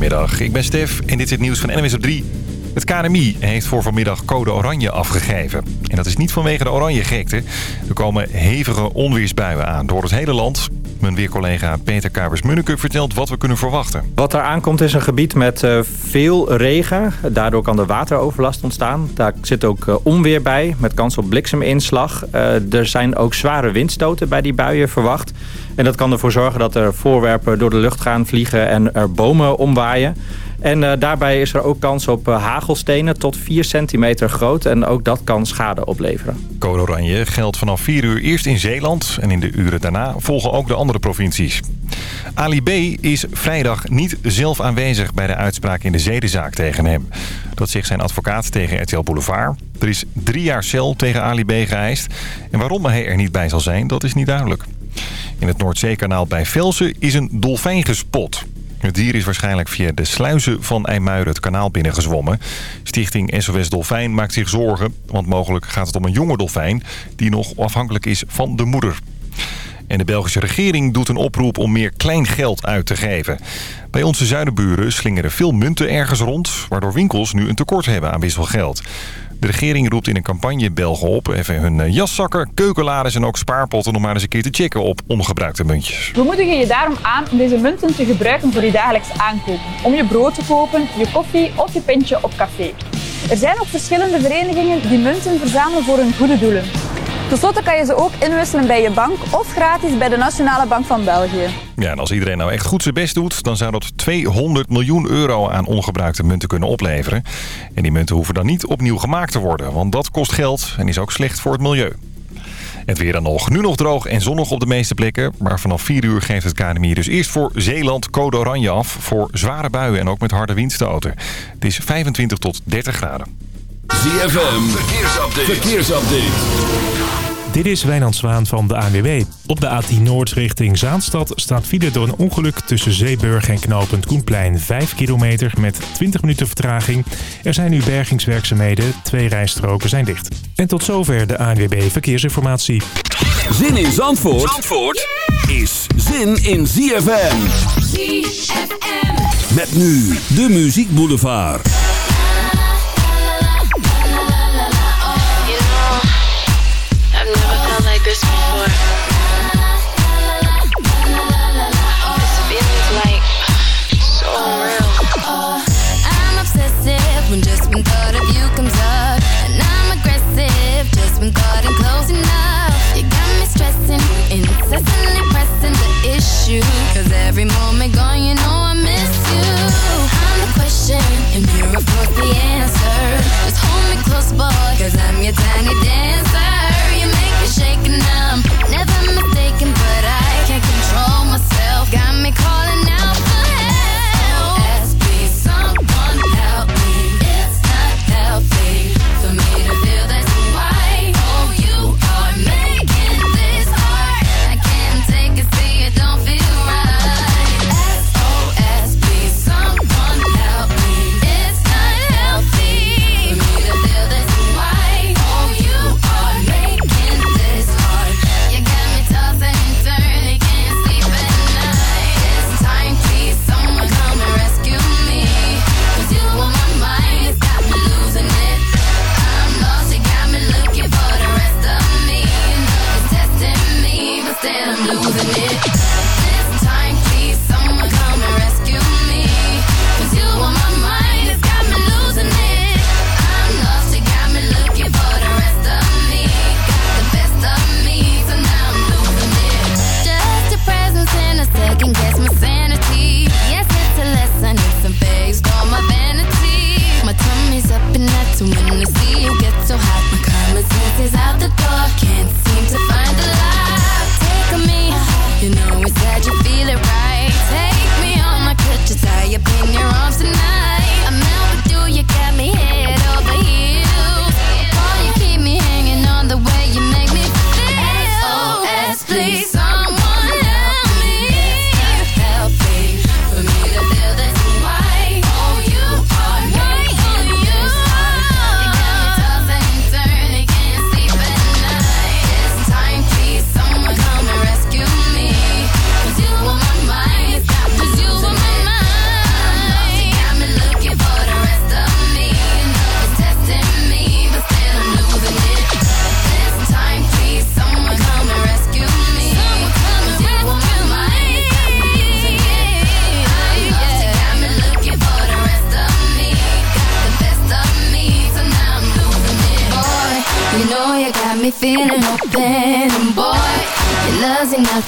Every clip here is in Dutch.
Goedemiddag, ik ben Stef en dit is het nieuws van NWS op 3. Het KNMI heeft voor vanmiddag code oranje afgegeven. En dat is niet vanwege de oranje gekte. Er komen hevige onweersbuien aan door het hele land. Mijn weercollega Peter Kuipers-Munneke vertelt wat we kunnen verwachten. Wat er aankomt is een gebied met uh, veel regen. Daardoor kan er wateroverlast ontstaan. Daar zit ook uh, onweer bij met kans op blikseminslag. Uh, er zijn ook zware windstoten bij die buien verwacht. En dat kan ervoor zorgen dat er voorwerpen door de lucht gaan vliegen en er bomen omwaaien. En uh, daarbij is er ook kans op uh, hagelstenen tot 4 centimeter groot. En ook dat kan schade opleveren. Code geldt vanaf 4 uur eerst in Zeeland. En in de uren daarna volgen ook de andere provincies. Ali B. is vrijdag niet zelf aanwezig bij de uitspraak in de zedenzaak tegen hem. Dat zegt zijn advocaat tegen RTL Boulevard. Er is drie jaar cel tegen Ali B. geëist. En waarom hij er niet bij zal zijn, dat is niet duidelijk. In het Noordzeekanaal bij Velsen is een dolfijn gespot. Het dier is waarschijnlijk via de sluizen van IJmuiden het kanaal binnengezwommen. Stichting SOS Dolfijn maakt zich zorgen, want mogelijk gaat het om een jonge dolfijn... die nog afhankelijk is van de moeder. En de Belgische regering doet een oproep om meer klein geld uit te geven. Bij onze zuidenburen slingeren veel munten ergens rond... waardoor winkels nu een tekort hebben aan wisselgeld. De regering roept in een campagne Belgen op even hun eh, jaszakken, keukenlades en ook spaarpotten om maar eens een keer te checken op ongebruikte muntjes. We moedigen je daarom aan om deze munten te gebruiken voor je dagelijks aankopen. Om je brood te kopen, je koffie of je pintje op café. Er zijn ook verschillende verenigingen die munten verzamelen voor hun goede doelen. Ten slotte kan je ze ook inwisselen bij je bank of gratis bij de Nationale Bank van België. Ja, en als iedereen nou echt goed zijn best doet... dan zou dat 200 miljoen euro aan ongebruikte munten kunnen opleveren. En die munten hoeven dan niet opnieuw gemaakt te worden... want dat kost geld en is ook slecht voor het milieu. Het weer dan nog. Nu nog droog en zonnig op de meeste plekken. Maar vanaf 4 uur geeft het KNMI dus eerst voor Zeeland code oranje af... voor zware buien en ook met harde windstoten. Het is 25 tot 30 graden. ZFM, verkeersupdate. verkeersupdate. Dit is Wijnand Zwaan van de ANWB. Op de A10 Noord richting Zaanstad staat file door een ongeluk tussen Zeeburg en knooppunt Koenplein. 5 kilometer met 20 minuten vertraging. Er zijn nu bergingswerkzaamheden. Twee rijstroken zijn dicht. En tot zover de ANWB Verkeersinformatie. Zin in Zandvoort, Zandvoort is zin in ZFM. ZFM. Met nu de Muziek Boulevard. And you're of course the answer. Just hold me close boy Cause I'm your tiny dancer.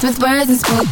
with words and spoon.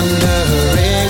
under her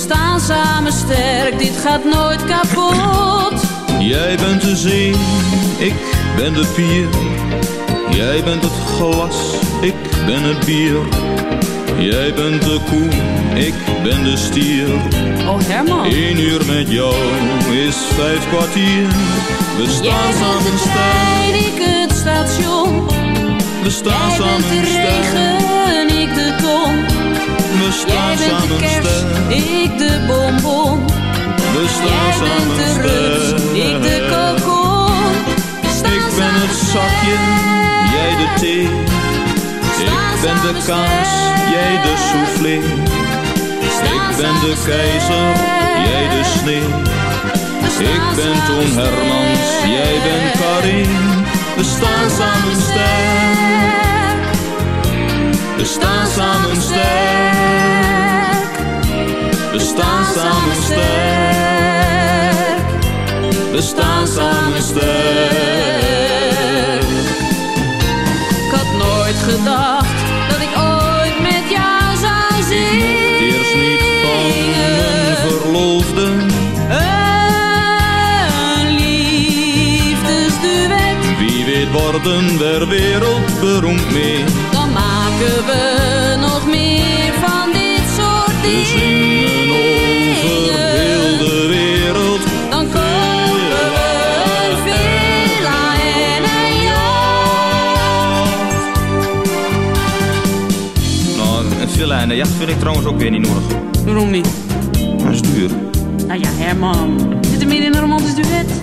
Staan samen sterk, dit gaat nooit kapot. Jij bent de zee, ik ben de pier. Jij bent het glas, ik ben het bier. Jij bent de koe, ik ben de stier. Oh Herman. Eén uur met jou is vijf kwartier. We staan samen sterk, ik het station. we staan Jij samen sterk. Jij bent de samen kers, sterk, ik de bonbon. we Jij bent de rups, ik de kokon. Ik ben het zakje, jij de thee. Ik ben de kaas, jij de soufflé. Ik ben de keizer, jij de sneeuw. Ik ben Toon Hermans, jij bent Karin. We staan samen sterk. We staan samen sterk. We staan samen sterk. We staan samen sterk. Ik had nooit gedacht dat ik ooit met jou zou zingen. Eerst niet van mijn verloofde. Een liefdesduet, Wie weet worden we wereldberoemd mee. Maken we nog meer van dit soort dingen. de wereld. Dan kopen we een villa en een jacht. Nou, een villa en een jacht vind ik trouwens ook weer niet nodig. Waarom niet? Dat is duur. Nou ja, Herman. Zit er meer in een romantisch duet?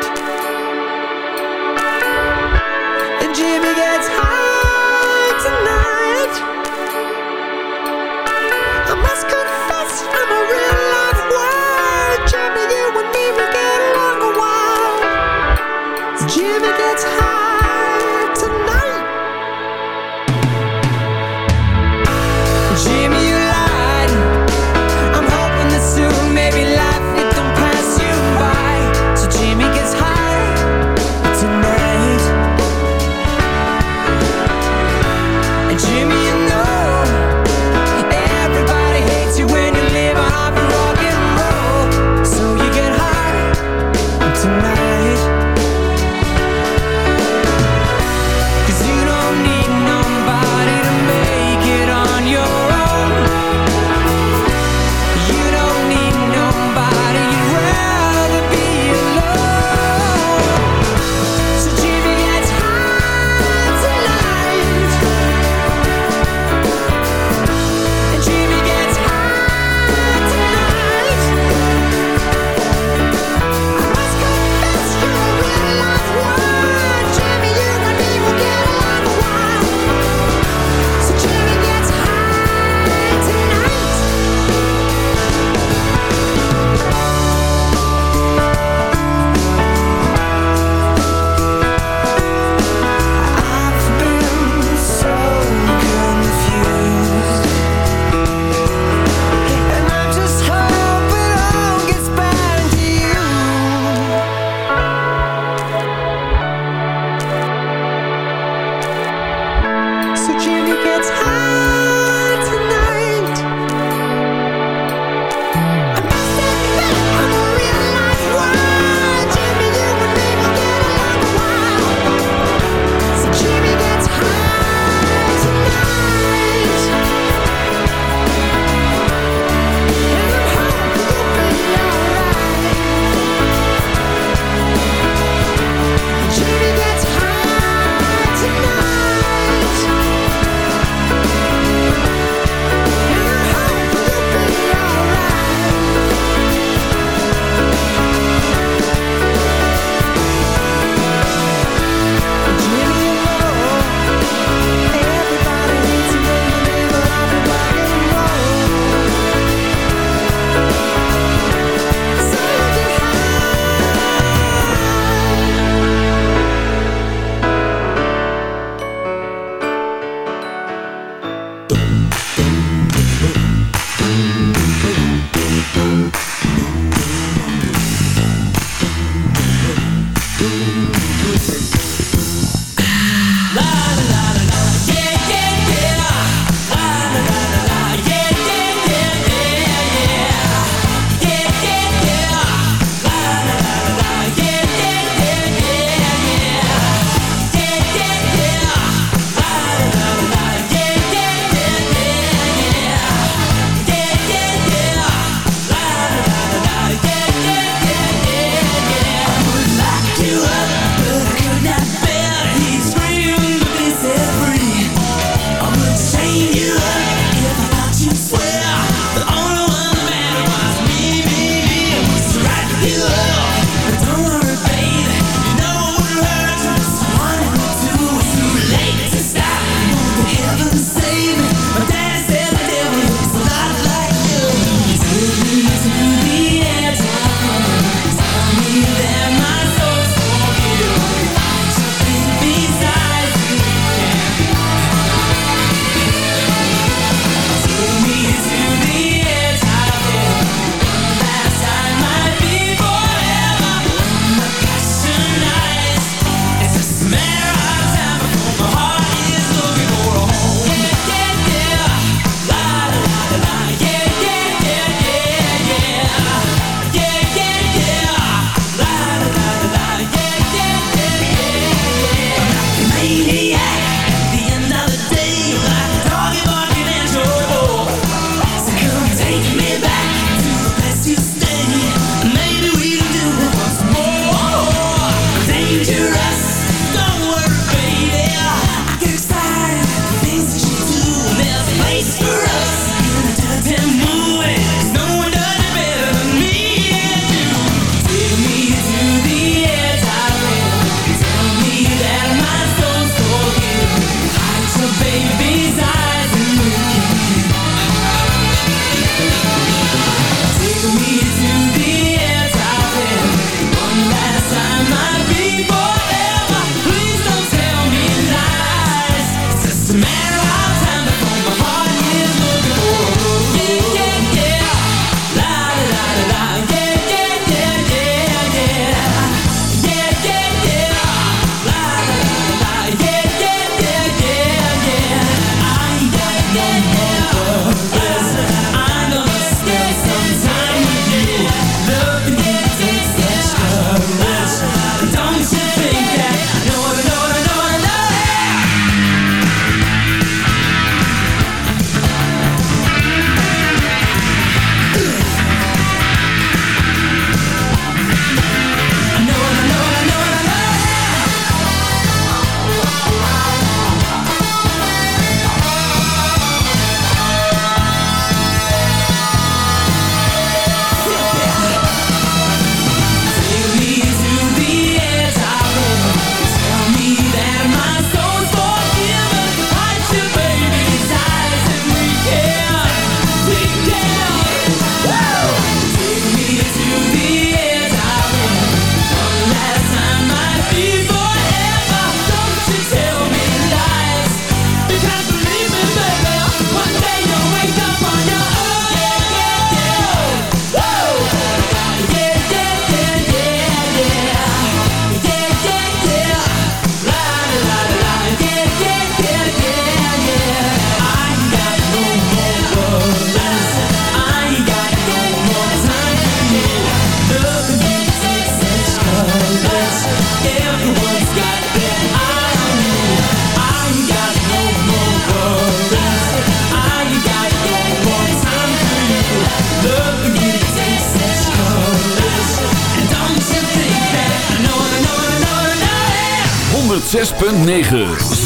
9.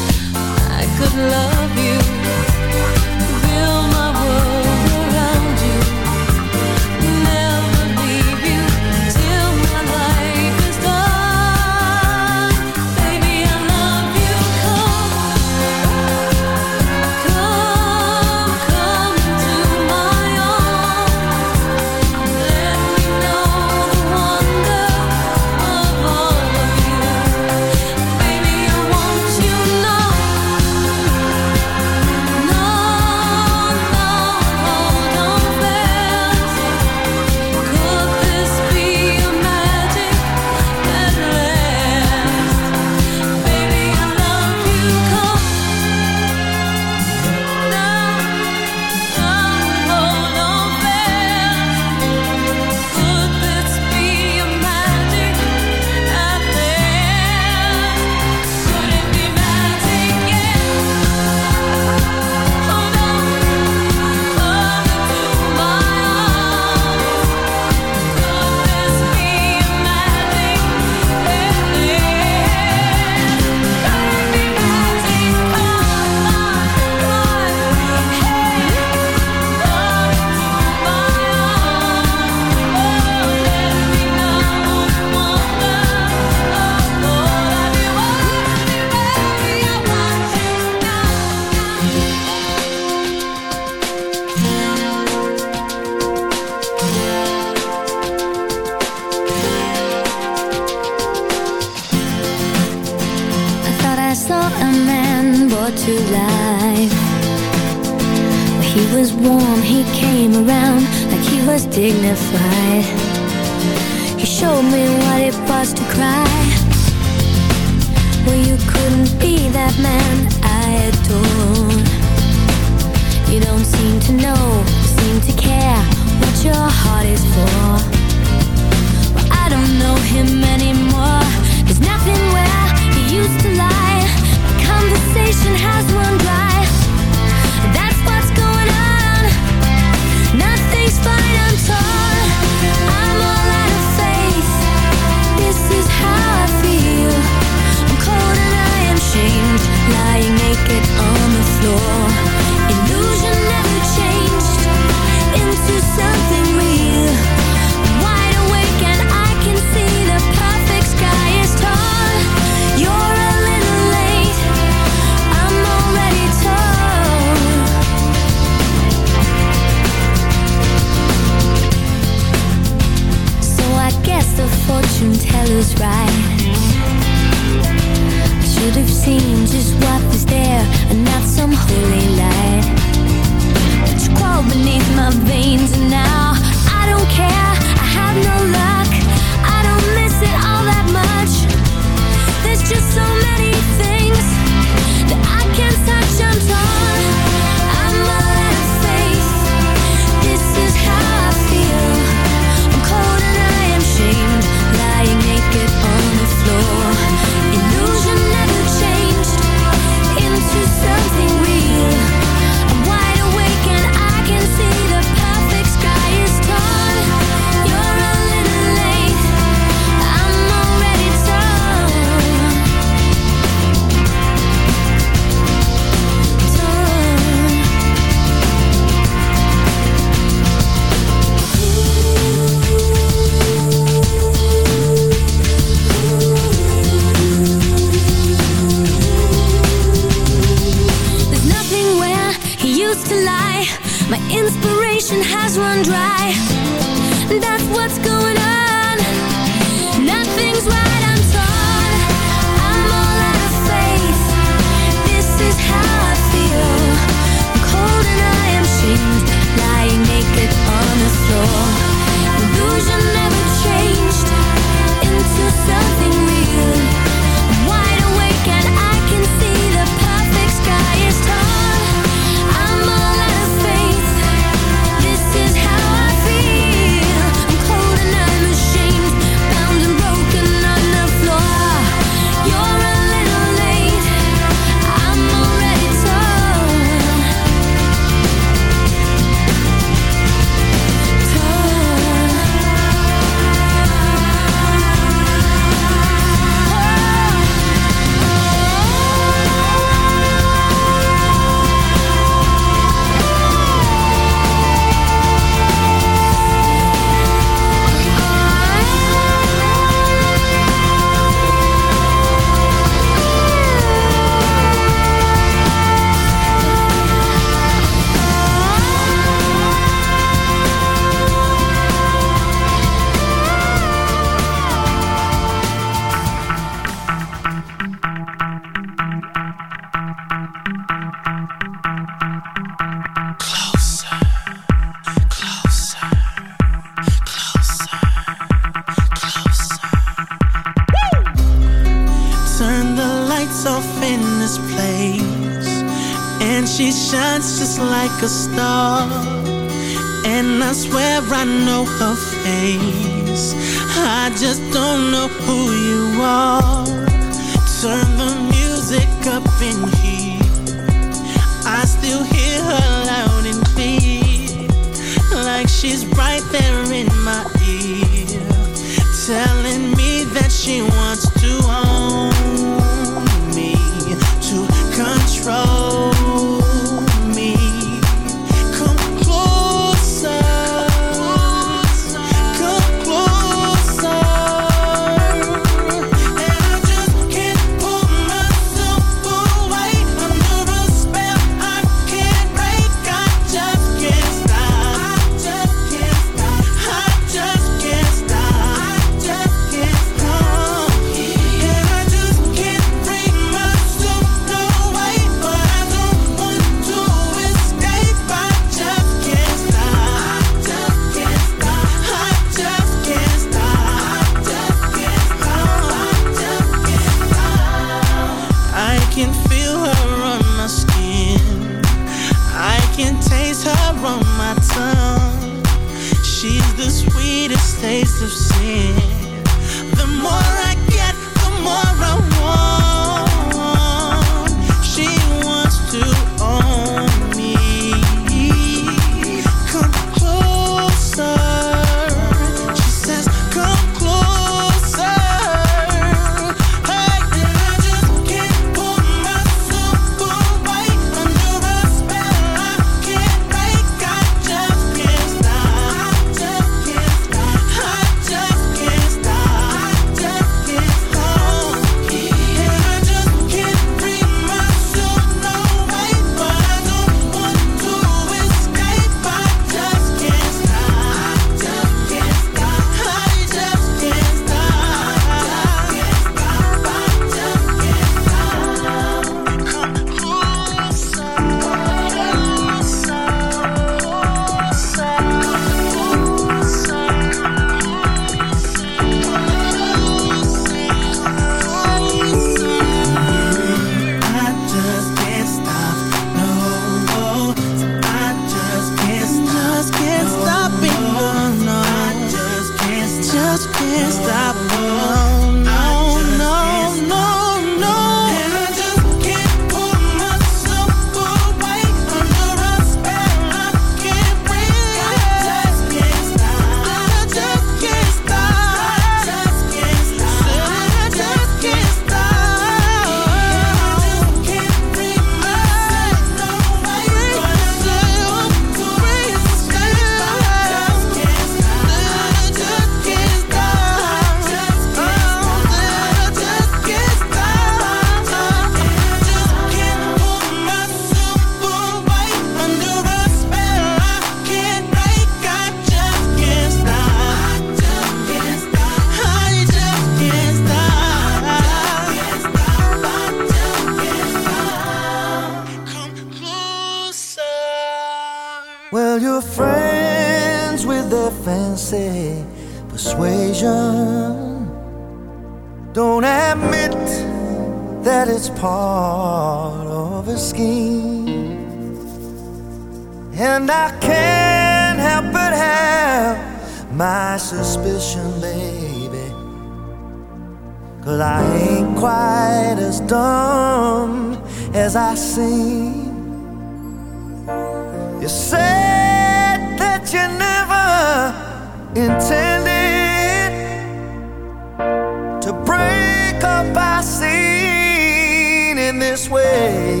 this way.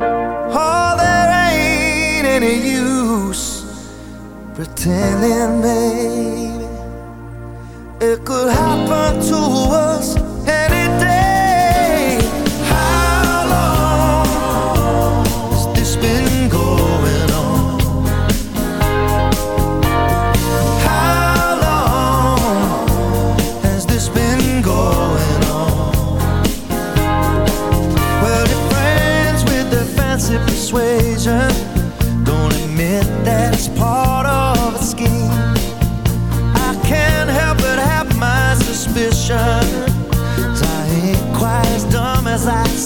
Oh, there ain't any use pretending, baby. It could happen to us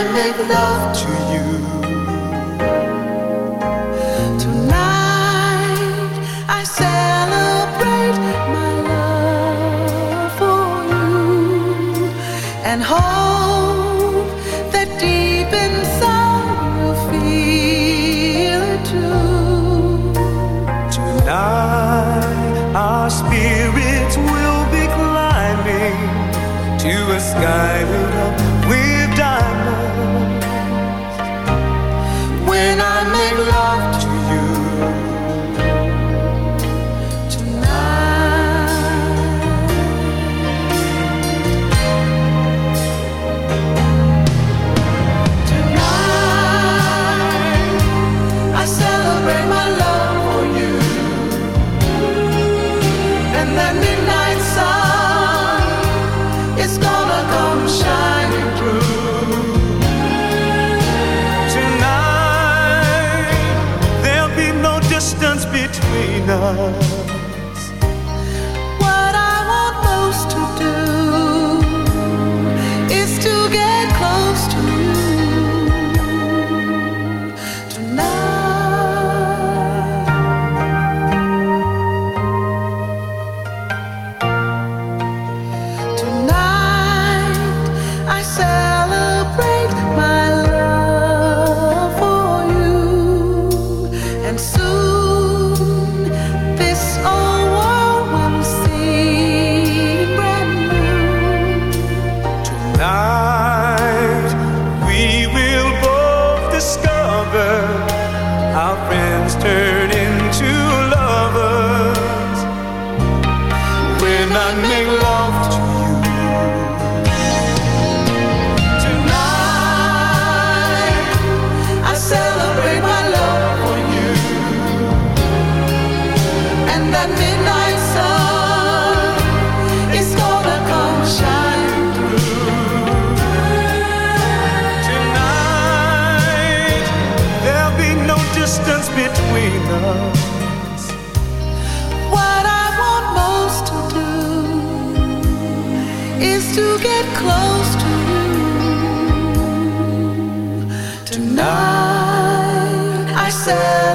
I make love to you. love. and none may long.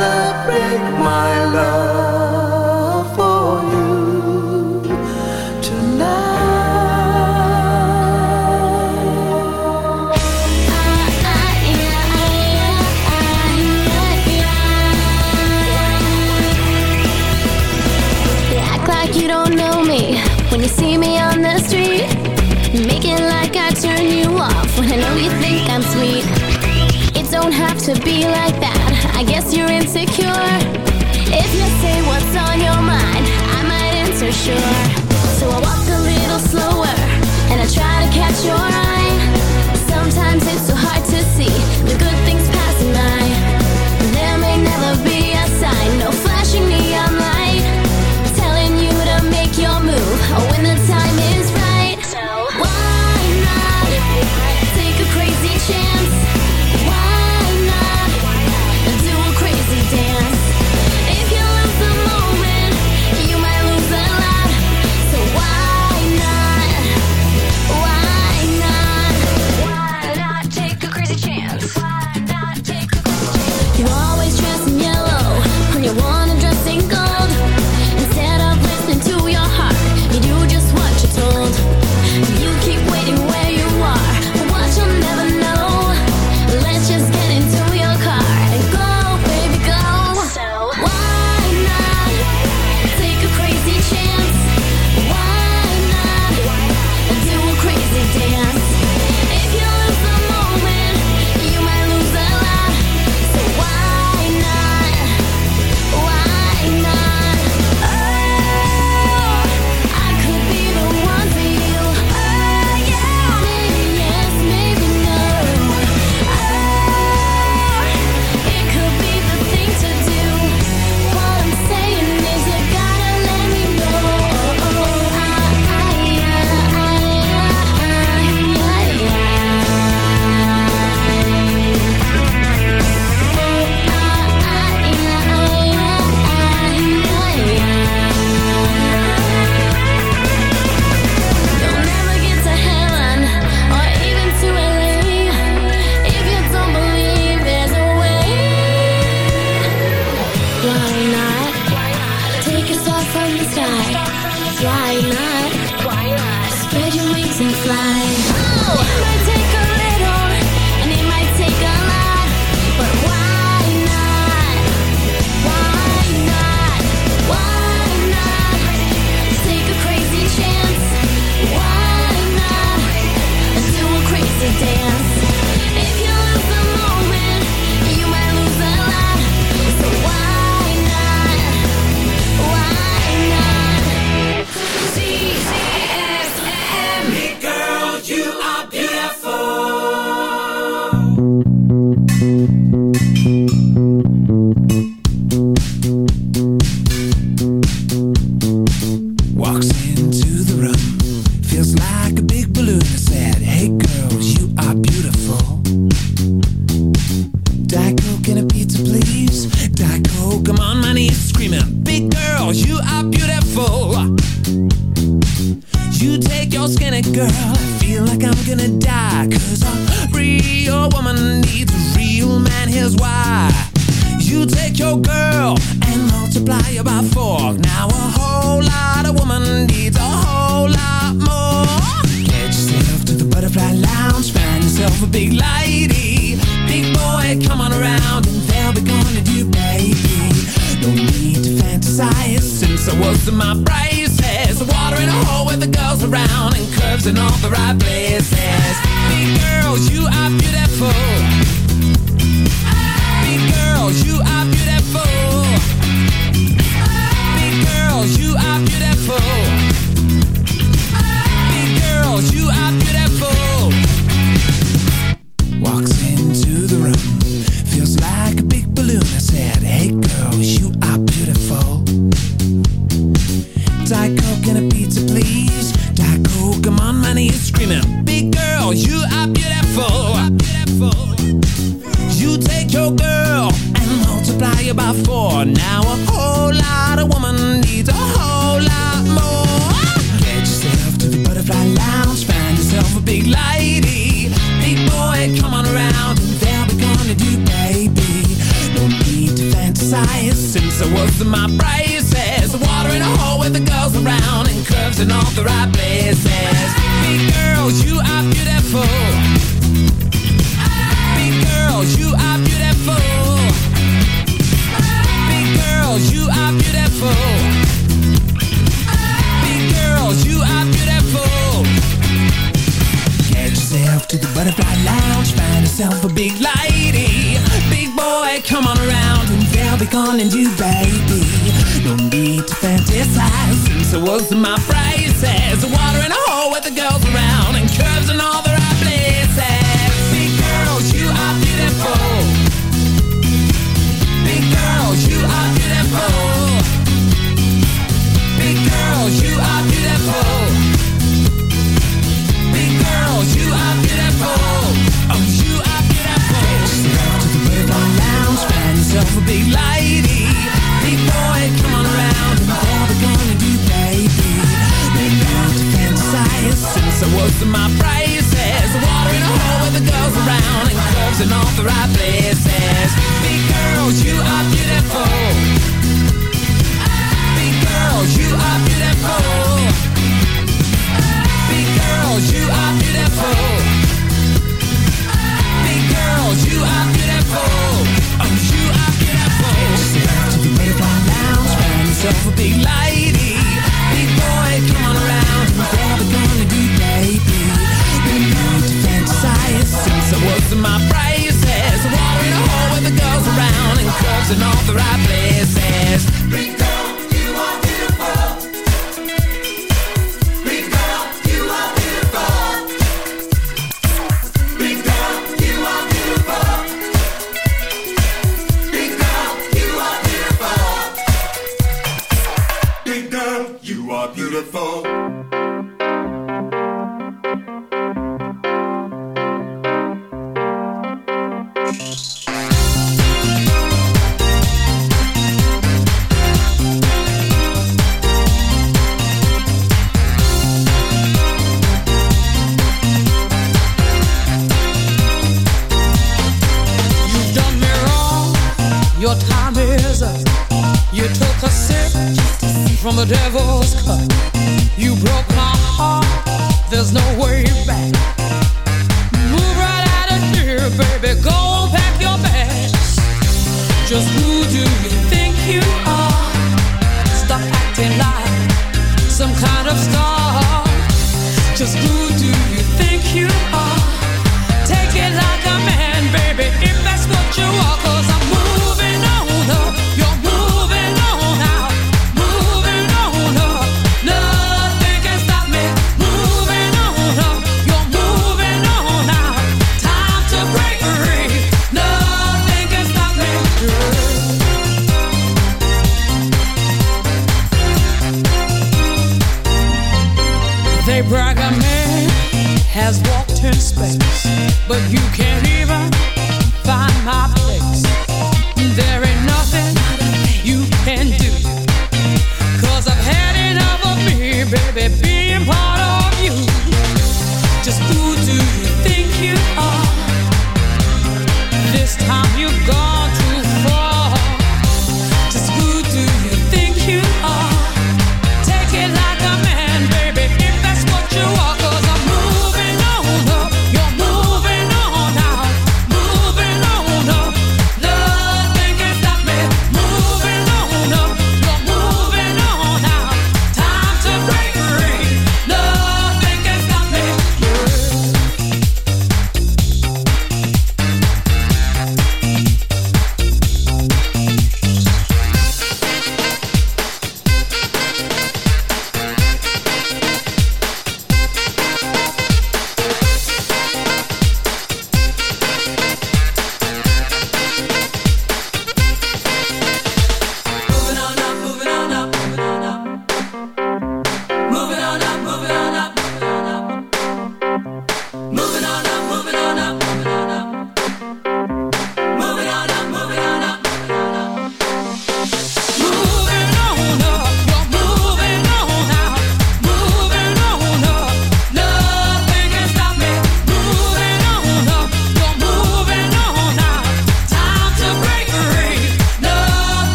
celebrate my love for you tonight. Like you don't know me when you see me on the street, like I turn you off when I know you think I'm sweet. It don't have to be like you're insecure. If you say what's on your mind, I might answer sure. So I walk a little slower and I try to catch your eye. and my braces. Water in a hole with the girls around And curves in all the right places.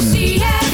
ZFM.